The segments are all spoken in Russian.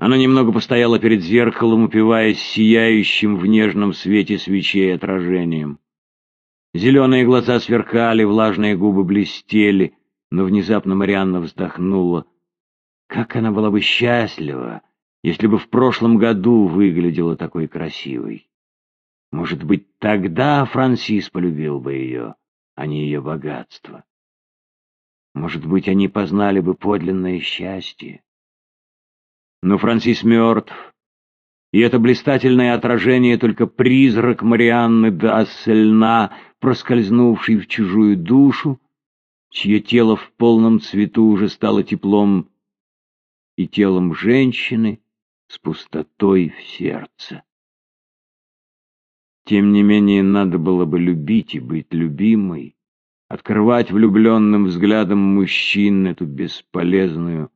Она немного постояла перед зеркалом, упиваясь сияющим в нежном свете свечей отражением. Зеленые глаза сверкали, влажные губы блестели, но внезапно Марианна вздохнула. Как она была бы счастлива, если бы в прошлом году выглядела такой красивой. Может быть, тогда Франсис полюбил бы ее, а не ее богатство. Может быть, они познали бы подлинное счастье. Но Франсис мертв, и это блистательное отражение только призрак Марианны де Ассельна, проскользнувший в чужую душу, чье тело в полном цвету уже стало теплом и телом женщины с пустотой в сердце. Тем не менее, надо было бы любить и быть любимой, открывать влюбленным взглядом мужчин эту бесполезную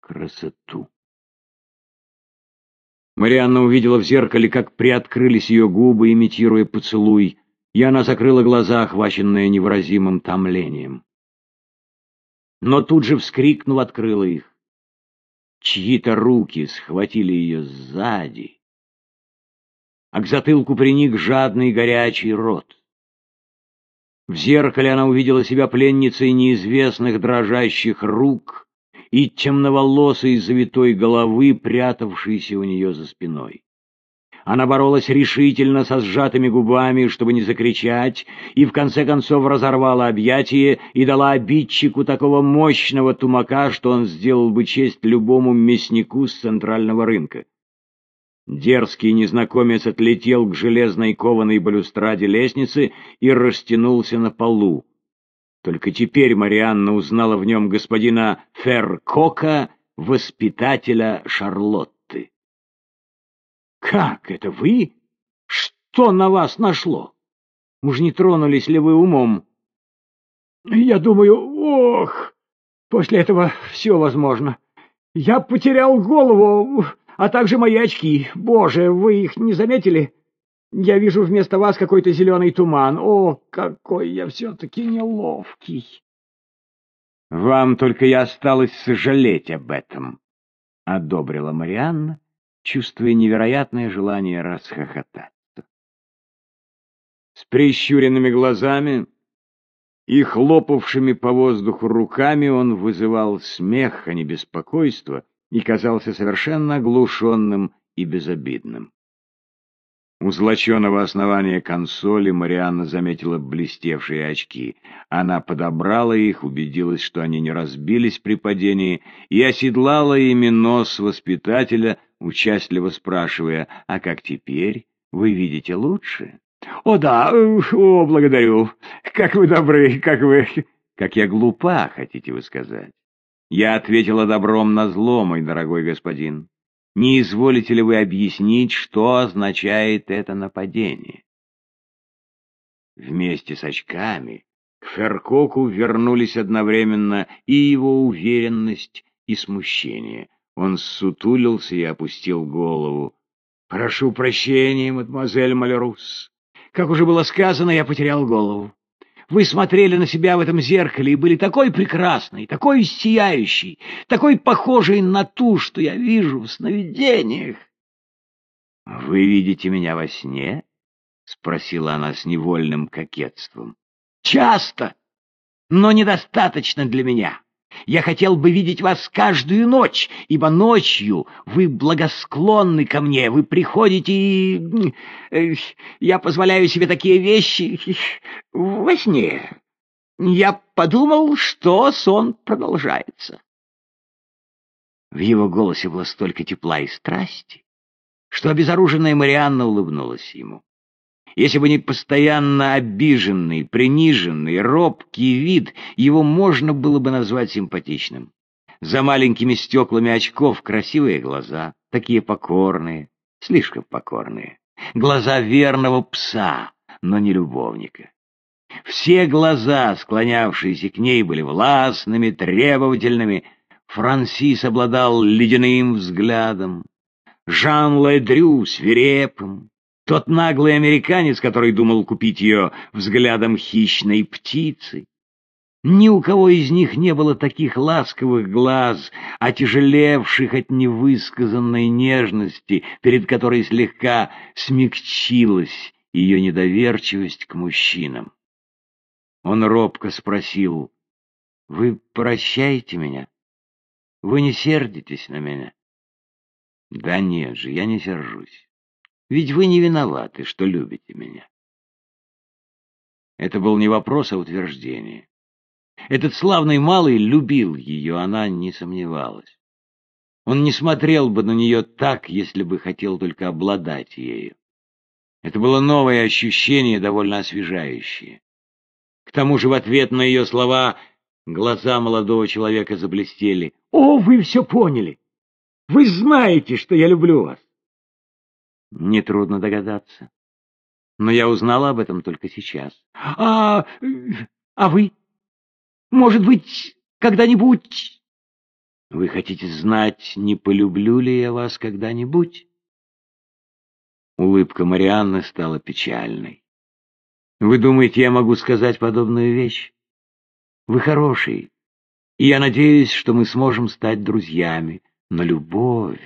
красоту. Марианна увидела в зеркале, как приоткрылись ее губы, имитируя поцелуй, и она закрыла глаза, охваченная невыразимым томлением. Но тут же, вскрикнув, открыла их. Чьи-то руки схватили ее сзади, а к затылку приник жадный горячий рот. В зеркале она увидела себя пленницей неизвестных дрожащих рук, и темноволосой завитой головы, прятавшейся у нее за спиной. Она боролась решительно со сжатыми губами, чтобы не закричать, и в конце концов разорвала объятие и дала обидчику такого мощного тумака, что он сделал бы честь любому мяснику с центрального рынка. Дерзкий незнакомец отлетел к железной кованой балюстраде лестницы и растянулся на полу. Только теперь Марианна узнала в нем господина Феркока, воспитателя Шарлотты. «Как это вы? Что на вас нашло? Уж не тронулись ли вы умом?» «Я думаю, ох, после этого все возможно. Я потерял голову, а также мои очки. Боже, вы их не заметили?» Я вижу вместо вас какой-то зеленый туман. О, какой я все-таки неловкий. Вам только и осталось сожалеть об этом, — одобрила Марианна, чувствуя невероятное желание расхохотаться. С прищуренными глазами и хлопавшими по воздуху руками он вызывал смех, а не беспокойство, и казался совершенно оглушенным и безобидным. У злоченого основания консоли Марианна заметила блестевшие очки. Она подобрала их, убедилась, что они не разбились при падении, и оседлала ими нос воспитателя, участливо спрашивая, «А как теперь? Вы видите лучше?» «О да, о, благодарю. Как вы добры, как вы...» «Как я глупа, хотите вы сказать?» Я ответила добром на зло, мой дорогой господин. Не изволите ли вы объяснить, что означает это нападение? Вместе с очками к Феркоку вернулись одновременно и его уверенность, и смущение. Он сутулился и опустил голову. «Прошу прощения, мадемуазель Малерус. Как уже было сказано, я потерял голову. Вы смотрели на себя в этом зеркале и были такой прекрасной, такой сияющей, такой похожей на ту, что я вижу в сновидениях. — Вы видите меня во сне? — спросила она с невольным кокетством. — Часто, но недостаточно для меня. Я хотел бы видеть вас каждую ночь, ибо ночью вы благосклонны ко мне, вы приходите и... Я позволяю себе такие вещи во сне. Я подумал, что сон продолжается. В его голосе было столько тепла и страсти, что обезоруженная Марианна улыбнулась ему. Если бы не постоянно обиженный, приниженный, робкий вид, его можно было бы назвать симпатичным. За маленькими стеклами очков красивые глаза, такие покорные, слишком покорные. Глаза верного пса, но не любовника. Все глаза, склонявшиеся к ней, были властными, требовательными. Франсис обладал ледяным взглядом. Жан Ледрю свирепым, тот наглый американец, который думал купить ее взглядом хищной птицы. Ни у кого из них не было таких ласковых глаз, отяжелевших от невысказанной нежности, перед которой слегка смягчилась ее недоверчивость к мужчинам. Он робко спросил, «Вы прощаете меня? Вы не сердитесь на меня?» «Да нет же, я не сержусь. Ведь вы не виноваты, что любите меня». Это был не вопрос, а утверждение. Этот славный малый любил ее, она не сомневалась. Он не смотрел бы на нее так, если бы хотел только обладать ею. Это было новое ощущение, довольно освежающее. К тому же в ответ на ее слова глаза молодого человека заблестели. «О, вы все поняли! Вы знаете, что я люблю вас!» Нетрудно догадаться. Но я узнала об этом только сейчас. «А... а вы?» Может быть, когда-нибудь... Вы хотите знать, не полюблю ли я вас когда-нибудь? Улыбка Марианны стала печальной. Вы думаете, я могу сказать подобную вещь? Вы хороший, и я надеюсь, что мы сможем стать друзьями. Но любовь...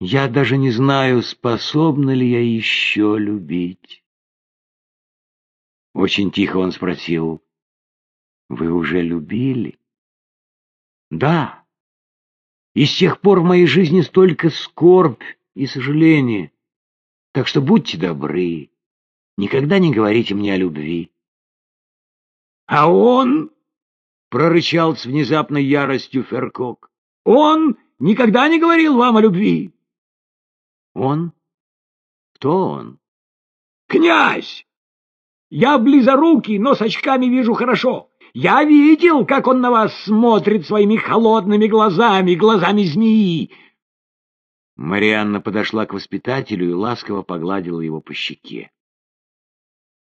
Я даже не знаю, способна ли я еще любить. Очень тихо он спросил, вы уже любили? Да. И с тех пор в моей жизни столько скорбь и сожаления. Так что будьте добры, никогда не говорите мне о любви. А он, — прорычал с внезапной яростью Феркок, — он никогда не говорил вам о любви. Он? Кто он? Князь! Я близорукий, но с очками вижу хорошо. Я видел, как он на вас смотрит своими холодными глазами, глазами змеи. Марианна подошла к воспитателю и ласково погладила его по щеке.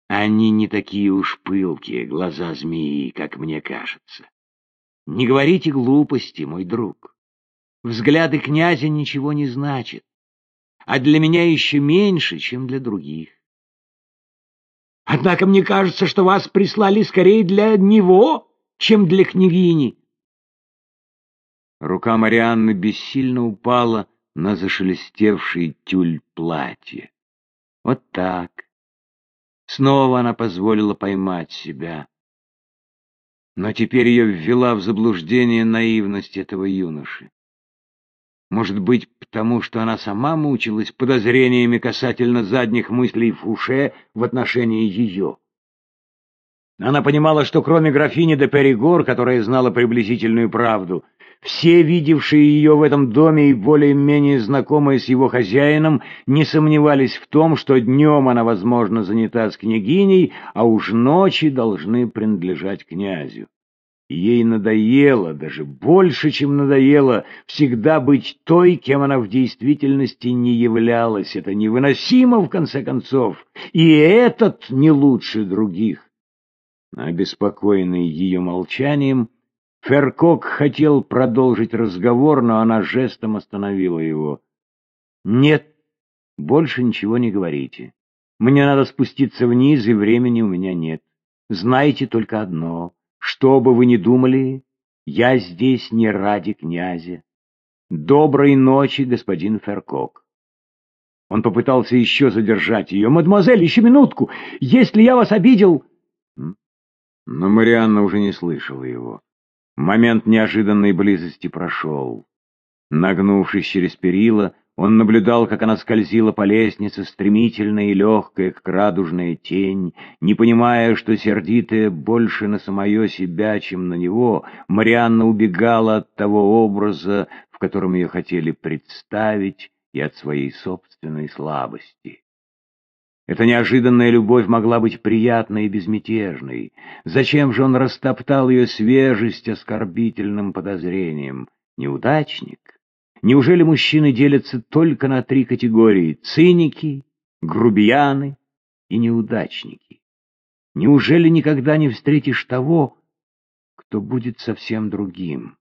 Они не такие уж пылкие, глаза змеи, как мне кажется. Не говорите глупости, мой друг. Взгляды князя ничего не значат, а для меня еще меньше, чем для других. Однако мне кажется, что вас прислали скорее для него, чем для княгини. Рука Марианны бессильно упала на зашелестевший тюль платье. Вот так. Снова она позволила поймать себя. Но теперь ее ввела в заблуждение наивность этого юноши. Может быть, потому что она сама мучилась подозрениями касательно задних мыслей Фуше в отношении ее. Она понимала, что кроме графини де Перегор, которая знала приблизительную правду, все, видевшие ее в этом доме и более-менее знакомые с его хозяином, не сомневались в том, что днем она, возможно, занята с княгиней, а уж ночи должны принадлежать князю. Ей надоело, даже больше, чем надоело, всегда быть той, кем она в действительности не являлась. Это невыносимо, в конце концов, и этот не лучше других. Обеспокоенный ее молчанием, Феркок хотел продолжить разговор, но она жестом остановила его. «Нет, больше ничего не говорите. Мне надо спуститься вниз, и времени у меня нет. Знайте только одно». Что бы вы ни думали, я здесь не ради князя. Доброй ночи, господин Феркок. Он попытался еще задержать ее. «Мадемуазель, еще минутку! Если я вас обидел...» Но Марианна уже не слышала его. Момент неожиданной близости прошел. Нагнувшись через перила, он наблюдал, как она скользила по лестнице, стремительная и легкая, как радужная тень, не понимая, что сердитая больше на самое себя, чем на него, Марианна убегала от того образа, в котором ее хотели представить, и от своей собственной слабости. Эта неожиданная любовь могла быть приятной и безмятежной. Зачем же он растоптал ее свежесть оскорбительным подозрением? Неудачник? Неужели мужчины делятся только на три категории — циники, грубияны и неудачники? Неужели никогда не встретишь того, кто будет совсем другим?